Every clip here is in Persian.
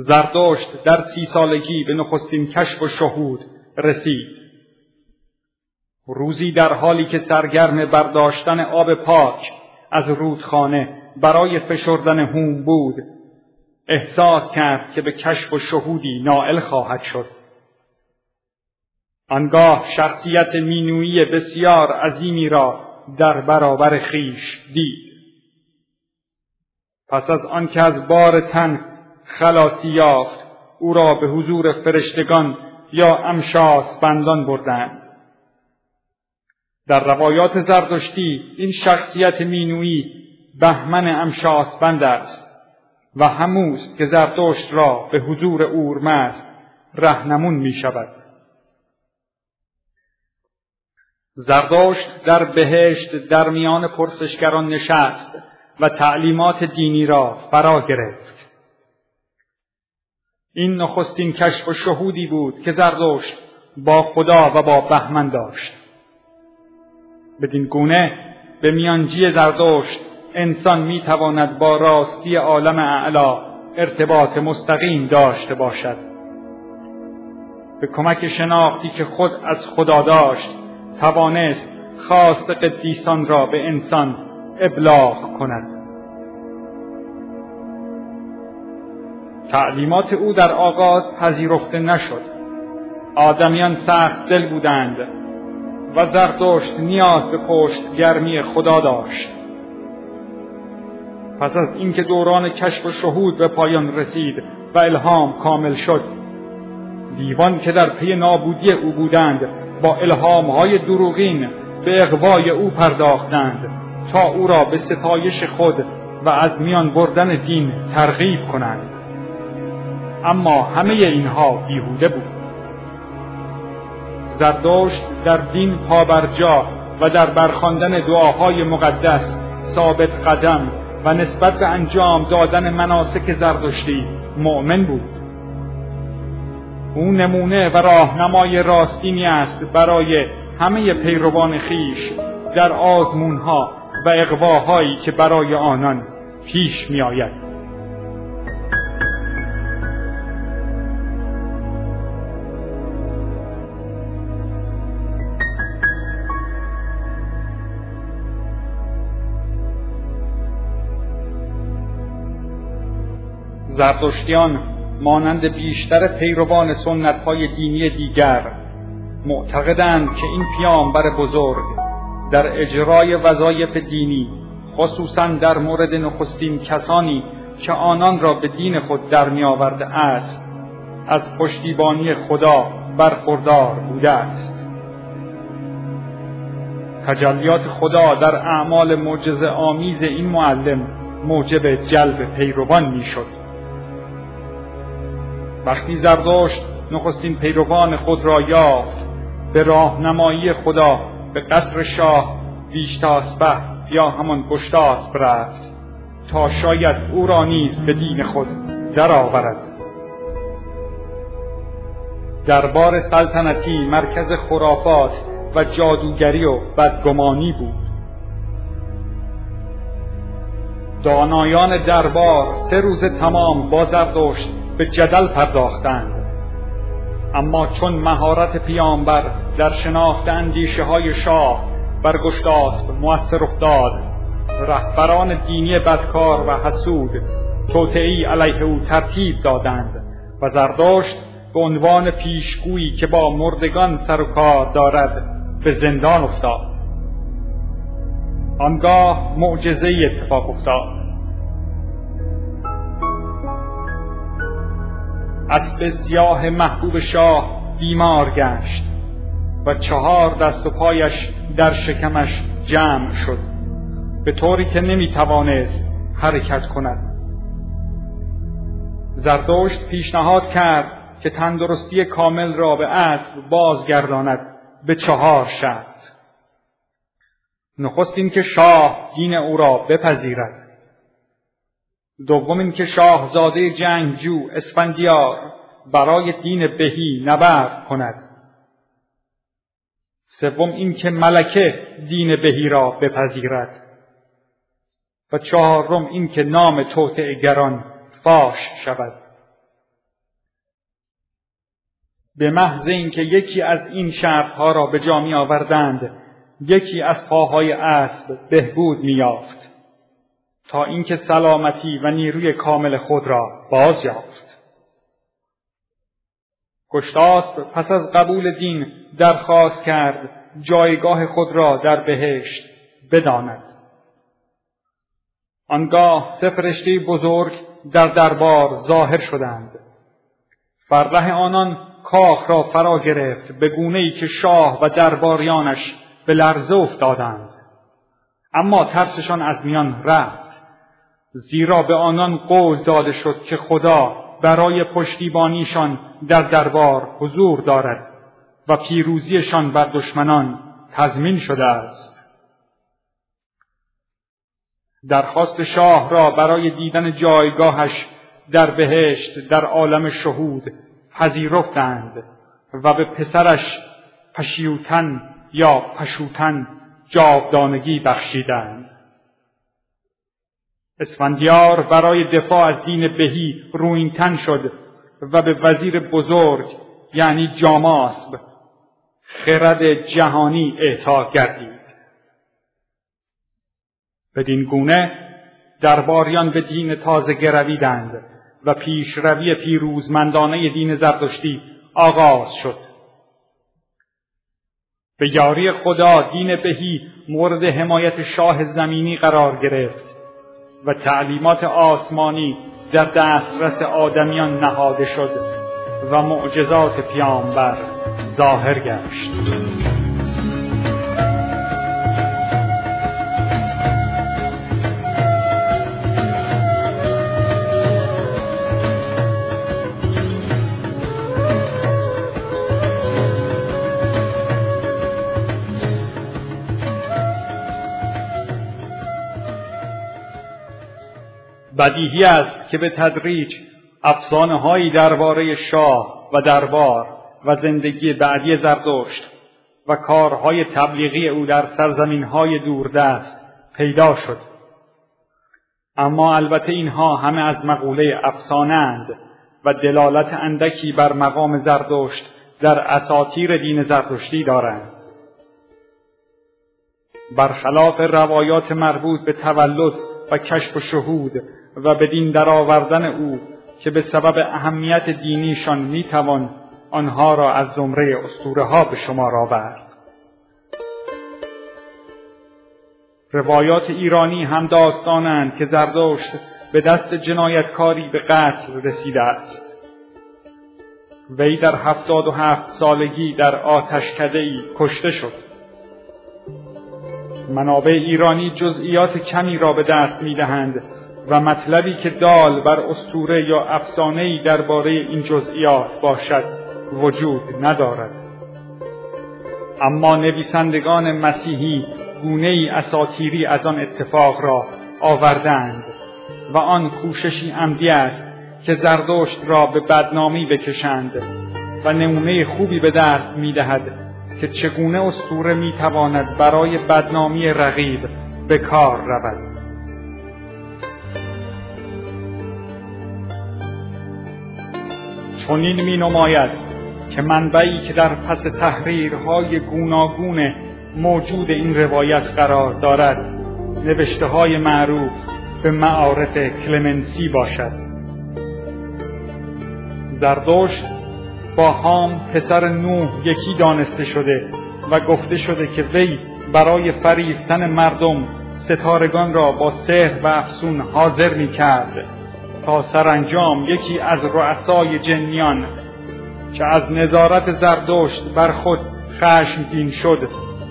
زردشت در سی سالگی به نخستین کشف و شهود رسید. روزی در حالی که سرگرم برداشتن آب پاک از رودخانه برای فشردن هوم بود احساس کرد که به کشف و شهودی نائل خواهد شد. آنگاه شخصیت مینویی بسیار عظیمی را در برابر خیش دید. پس از آنکه از بار تن خلاصی یافت او را به حضور فرشتگان یا امشاس بندان بردند در روایات زردشتی این شخصیت مینویی بهمن امشاس بند است و هموست که زردشت را به حضور اورمزد رهنمون می شود. زردشت در بهشت در میان پرسشگران نشست و تعلیمات دینی را فرا گرفت. این نخستین کشف و شهودی بود که زردشت با خدا و با بهمن داشت. بدین گونه به میانجی زردشت انسان می تواند با راستی عالم اعلا ارتباط مستقیم داشته باشد به کمک شناختی که خود از خدا داشت توانست خواست قدیسان را به انسان ابلاغ کند تعلیمات او در آغاز پذیرفته نشد. آدمیان سخت دل بودند و زردشت نیاز به پشت گرمی خدا داشت. پس از اینکه دوران کشف و شهود به پایان رسید و الهام کامل شد دیوان که در پی نابودی او بودند با های دروغین به اغوای او پرداختند تا او را به ستایش خود و از میان بردن دین ترغیب کنند. اما همه اینها بیهوده بود. زردشت در دین پابرجا و در برخواندن دعاهای مقدس ثابت قدم و نسبت به انجام دادن مناسک زردشتی مؤمن بود. او نمونه و راهنمای راستینی است برای همه پیروان خیش در آزمونها و اقواهایی که برای آنان پیش می زردشتیان مانند بیشتر پیروان های دینی دیگر معتقدند که این پیامبر بزرگ در اجرای وظایف دینی خصوصا در مورد نخستین کسانی که آنان را به دین خود در می آورده است از پشتیبانی خدا برخوردار بوده است. تجلیات خدا در اعمال معجزه آمیز این معلم موجب جلب پیروان می‌شد. وقتی زردشت نخستین پیروان خود را یافت به راهنمایی خدا به قصر شاه ویشتاسبه یا همان گشتاسب رفت تا شاید او را نیز به دین خود درآورد. دربار سلطنتی مرکز خرافات و جادوگری و بدگمانی بود. دانایان دربار سه روز تمام با زردشت به جدل پرداختند. اما چون مهارت پیامبر در شناخت اندیشه های شاه بر گشتاسب مؤثر افتاد رهبران دینی بدکار و حسود توطعی علیه او ترتیب دادند و زرداشت به عنوان پیشگویی که با مردگان سر و کار دارد به زندان افتاد. آنگاه معجزه اتفاق افتاد. اسب سیاه محبوب شاه بیمار گشت و چهار دست و پایش در شکمش جمع شد به طوری که نمی توانست حرکت کند. زردشت پیشنهاد کرد که تندرستی کامل را به اسب بازگرداند به چهار شرط نخست اینکه شاه دین او را بپذیرد. دوم اینکه شاهزاده جنگجو اسفندیار برای دین بهی نبرد کند. سوم اینکه ملکه دین بهی را بپذیرد. و چهارم اینکه نام توطئهگران فاش شود. به محض اینکه یکی از این شرطها را به جا آوردند یکی از پاهای اسب بهبود میافت تا اینکه سلامتی و نیروی کامل خود را باز یافت. گشتاسب پس از قبول دین درخواست کرد جایگاه خود را در بهشت بداند. آنگاه سه بزرگ در دربار ظاهر شدند. فرح آنان کاخ را فرا گرفت به گونه ای که شاه و درباریانش به لرزه افتادند. اما ترسشان از میان رفت. زیرا به آنان قول داده شد که خدا برای پشتیبانیشان در دربار حضور دارد و پیروزیشان بر دشمنان تضمین شده است. درخواست شاه را برای دیدن جایگاهش در بهشت در عالم شهود پذیرفتند و به پسرش پشیوتن یا پشوتن جاودانگی بخشیدند. اسفندیار برای دفاع از دین بهی روینتن شد و به وزیر بزرگ یعنی جاماسب خرد جهانی اعطا گردید. بدین گونه درباریان به دین تازه گرویدند و پیشروی پیروزمندانه دین زرتشتی آغاز شد. به یاری خدا دین بهی مورد حمایت شاه زمینی قرار گرفت. و تعلیمات آسمانی در دسترس آدمیان نهاده شد و معجزات پیامبر ظاهر گشت. بدیهی است که به تدریج افسانه هایی درباره شاه و دربار و زندگی بعدی زردشت و کارهای تبلیغی او در سرزمین های دوردست پیدا شد. اما البته اینها همه از مقوله افسانه و دلالت اندکی بر مقام زردشت در اساطیر دین زردشتی دارند. برخلاف روایات مربوط به تولد و کشف و شهود و بدین درآوردن او که به سبب اهمیت دینیشان می‌توان آنها را از زمره اسطوره ها به شمار آورد. روایات ایرانی هم داستانند که زردشت به دست جنایتکاری به قتل رسیده است. وی در هفتاد و هفت سالگی در آتشکده کشته شد. منابع ایرانی جزئیات کمی را به دست می‌دهند و مطلبی که دال بر استوره یا افسانه‌ای درباره این جزئیات باشد وجود ندارد. اما نویسندگان مسیحی گونه ای اساتیری از آن اتفاق را آوردند و آن کوششی عمدی است که زردشت را به بدنامی بکشند و نمونه خوبی به دست می‌دهد که چگونه استوره می‌تواند برای بدنامی رقیب به کار رود. چنین می نماید که منبعی که در پس تحریرهای گوناگون موجود این روایت قرار دارد نوشته های معروف به معارف کلمنسی باشد. زردشت با هام پسر نوح یکی دانسته شده و گفته شده که وی برای فریفتن مردم ستارگان را با سحر و افسون حاضر می کرد سرانجام یکی از رؤسای جنیان که از نظارت زردشت بر خود خشمگین شد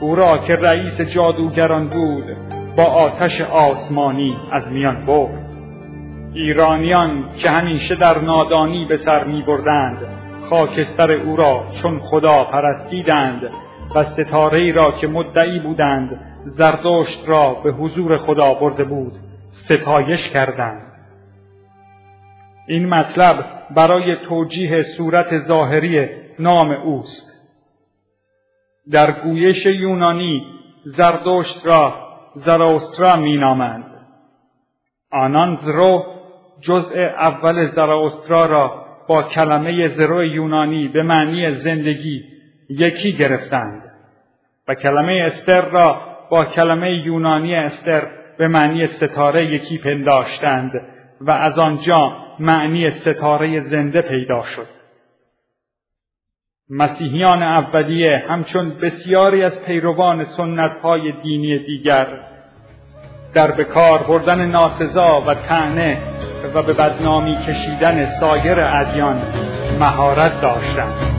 او را که رئیس جادوگران بود با آتش آسمانی از میان برد. ایرانیان که همیشه در نادانی به سر می بردند خاکستر او را چون خدا پرستیدند و ستاره را که مدعی بودند زردشت را به حضور خدا برده بود ستایش کردند. این مطلب برای توجیه صورت ظاهری نام اوست. در گویش یونانی زردشت را زراسترا می نامند آنان زرو جزء اول زراسترا را با کلمه زرو یونانی به معنی زندگی یکی گرفتند و کلمه استر را با کلمه یونانی استر به معنی ستاره یکی پنداشتند و از آنجا معنی ستاره زنده پیدا شد. مسیحیان اولیه همچون بسیاری از پیروان سنتهای دینی دیگر در بکار بردن ناسزا و تعنه و به بدنامی کشیدن سایر ادیان مهارت داشتند